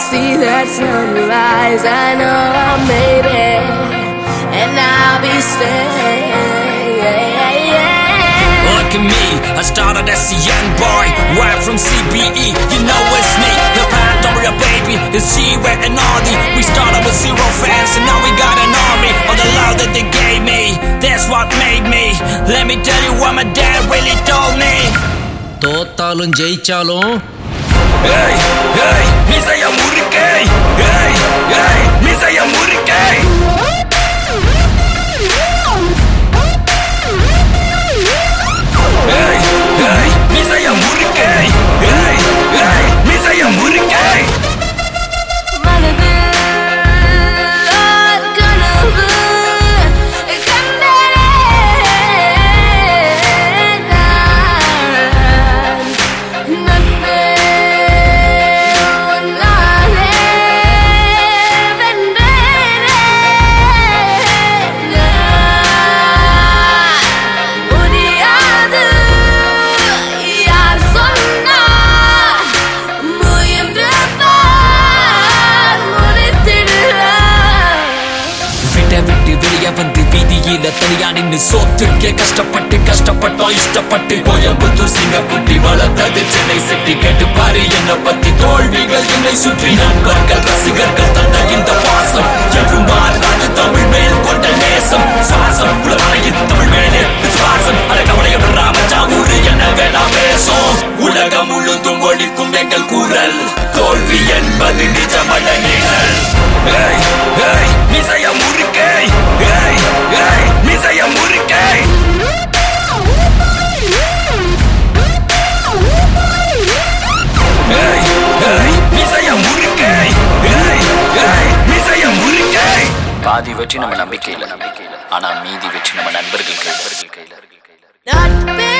see that sunrise. I know I made it, and I'll be staying. Look at me, I started as a young boy, right from CBE. You know it's me, the plan, don't worry, baby. It's G-Way and Audi. We started with zero fans, and now we got an army. All the love that they gave me, that's what made me. Let me tell you what my dad really told me. தோத்தாலும் ஜெயிச்சாலும் Hey, ஏய் மிசைய முறுக்கை ஏய் ஏய் மிசைய முறுக்கை வந்து வீதியில தனியா நின்னு சோத்துக்கே கஷ்டப்பட்டு கஷ்டப்பட்டோம் இஷ்டப்பட்டு கோயம்புத்தூர் சிங்கப்பட்டி வளர்த்தது. சென்னை சிட்டி கேட்டு பாரு என்ன பத்தி தோல்விகள் என்னை சுற்றி. நண்பர்கள் ரசிகர்கள் தந்த இந்த பாசம். என்றும் மாறாது தமிழ் மேல் கொண்ட நேசம். சுவாசம் உலகாயின் தமிழ் மேலே விசுவாசம். அழகவளைய ராமஜாமூரு என்ன வேணா பேசும். உலகம் முழுதும் ஒழிக்கும் எங்கள் குரல். தோல்வி என்பது நிஜமல்ல நிழல். Hey, hey, பாதி வெற்றி நம்ம நம்பிக்கையில். ஆனா மீதி வெற்றி நம்ம நண்பர்கள் கையில். நண்பர்கள் கையில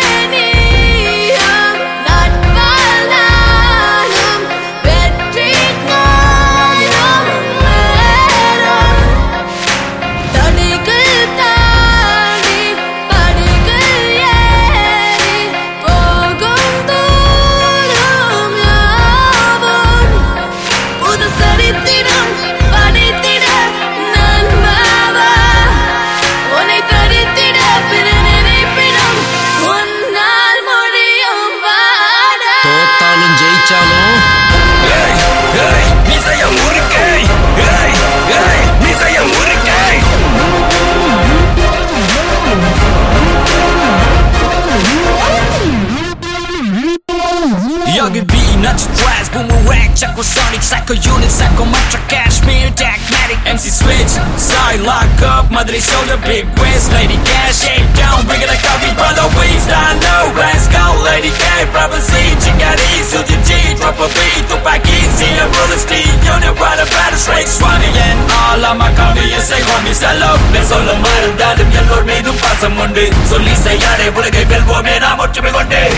짜고 sonic psycho unit psycho mantra cashmere dagmatic MC switch side lock up Madrid shoulder big quiz lady cash shake down bring it a coffee brother we stand no let's go lady K prophecy chikari suji G drop a beat to back easy and roll the steam you're the brother brother straight swanny and all of my coffee you say homies I love me so the mind that if you're lord me do pass a Monday so Lisa yare bulagay belbo me na mochi me gonday